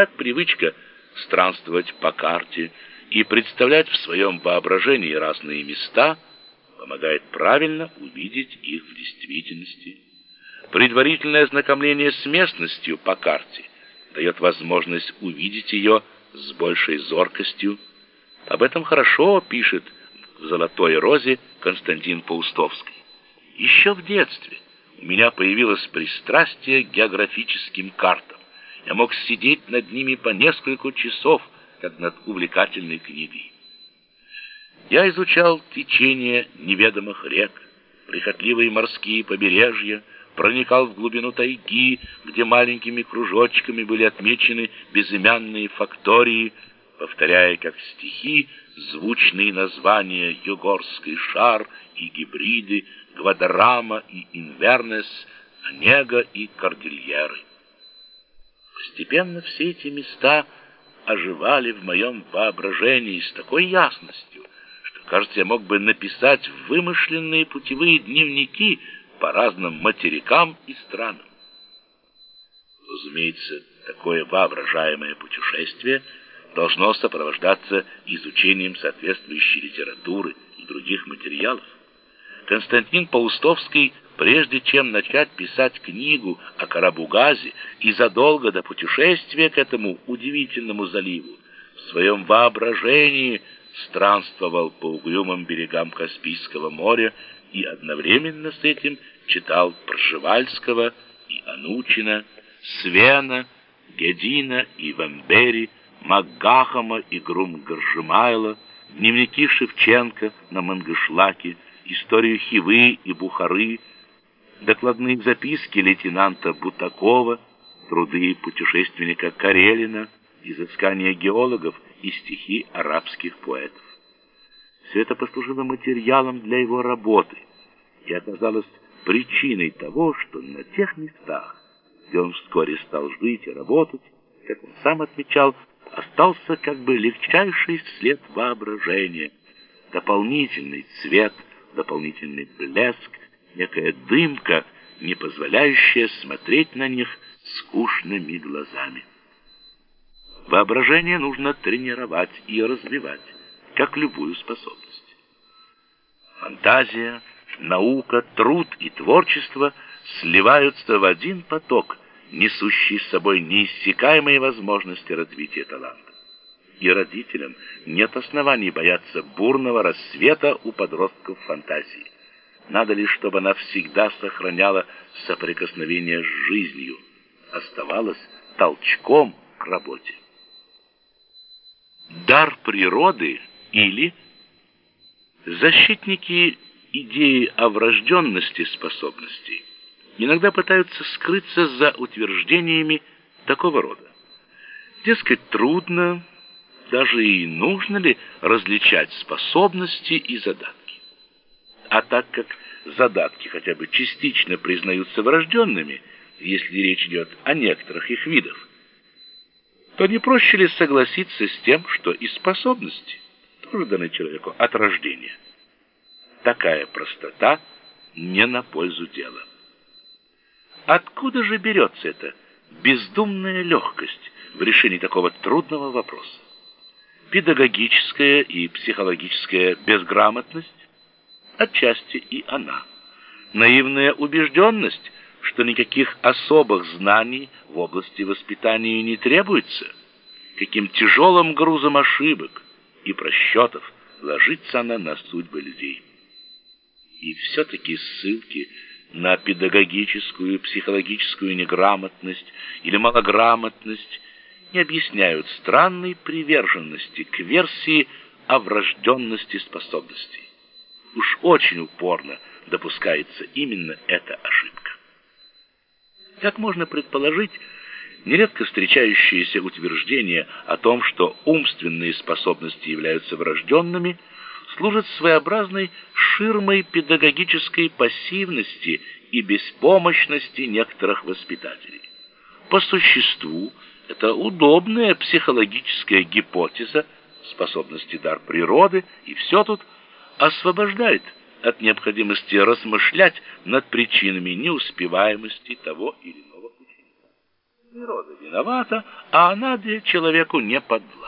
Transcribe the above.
Так привычка странствовать по карте и представлять в своем воображении разные места помогает правильно увидеть их в действительности. Предварительное ознакомление с местностью по карте дает возможность увидеть ее с большей зоркостью. Об этом хорошо пишет в «Золотой розе» Константин Паустовский. Еще в детстве у меня появилось пристрастие к географическим картам. Я мог сидеть над ними по несколько часов, как над увлекательной книгой. Я изучал течение неведомых рек, прихотливые морские побережья, проникал в глубину тайги, где маленькими кружочками были отмечены безымянные фактории, повторяя как стихи звучные названия «Югорский шар» и «Гибриды», «Гвадарама» и «Инвернес», «Онега» и «Кордильеры». Постепенно все эти места оживали в моем воображении с такой ясностью, что, кажется, я мог бы написать вымышленные путевые дневники по разным материкам и странам. Разумеется, такое воображаемое путешествие должно сопровождаться изучением соответствующей литературы и других материалов. Константин Паустовский прежде чем начать писать книгу о Карабугазе и задолго до путешествия к этому удивительному заливу, в своем воображении странствовал по угрюмым берегам Каспийского моря и одновременно с этим читал Пржевальского и Анучина, Свена, Гедина и Вамбери, Макгахама и Грум-Горжимайла, дневники Шевченко на Мангышлаке, историю Хивы и Бухары, докладные записки лейтенанта Бутакова, труды путешественника Карелина, изыскания геологов и стихи арабских поэтов. Все это послужило материалом для его работы и оказалось причиной того, что на тех местах, где он вскоре стал жить и работать, как он сам отмечал, остался как бы легчайший след воображения, дополнительный цвет, дополнительный блеск, некая дымка, не позволяющая смотреть на них скучными глазами. Воображение нужно тренировать и развивать, как любую способность. Фантазия, наука, труд и творчество сливаются в один поток, несущий с собой неиссякаемые возможности развития таланта. И родителям нет оснований бояться бурного рассвета у подростков фантазии. Надо лишь, чтобы она всегда сохраняла соприкосновение с жизнью, оставалась толчком к работе. Дар природы или защитники идеи о врожденности способностей иногда пытаются скрыться за утверждениями такого рода. Дескать, трудно, даже и нужно ли различать способности и задатки. А так как задатки хотя бы частично признаются врожденными, если речь идет о некоторых их видах, то не проще ли согласиться с тем, что и способности тоже даны человеку от рождения? Такая простота не на пользу дела. Откуда же берется эта бездумная легкость в решении такого трудного вопроса? Педагогическая и психологическая безграмотность? Отчасти и она. Наивная убежденность, что никаких особых знаний в области воспитания не требуется, каким тяжелым грузом ошибок и просчетов ложится она на судьбы людей. И все-таки ссылки на педагогическую и психологическую неграмотность или малограмотность не объясняют странной приверженности к версии о врожденности способностей уж очень упорно допускается именно эта ошибка. Как можно предположить, нередко встречающиеся утверждения о том, что умственные способности являются врожденными, служат своеобразной ширмой педагогической пассивности и беспомощности некоторых воспитателей. По существу, это удобная психологическая гипотеза способности дар природы, и все тут – освобождает от необходимости размышлять над причинами неуспеваемости того или иного ученика. Природа виновата, а она для человеку не подвластна.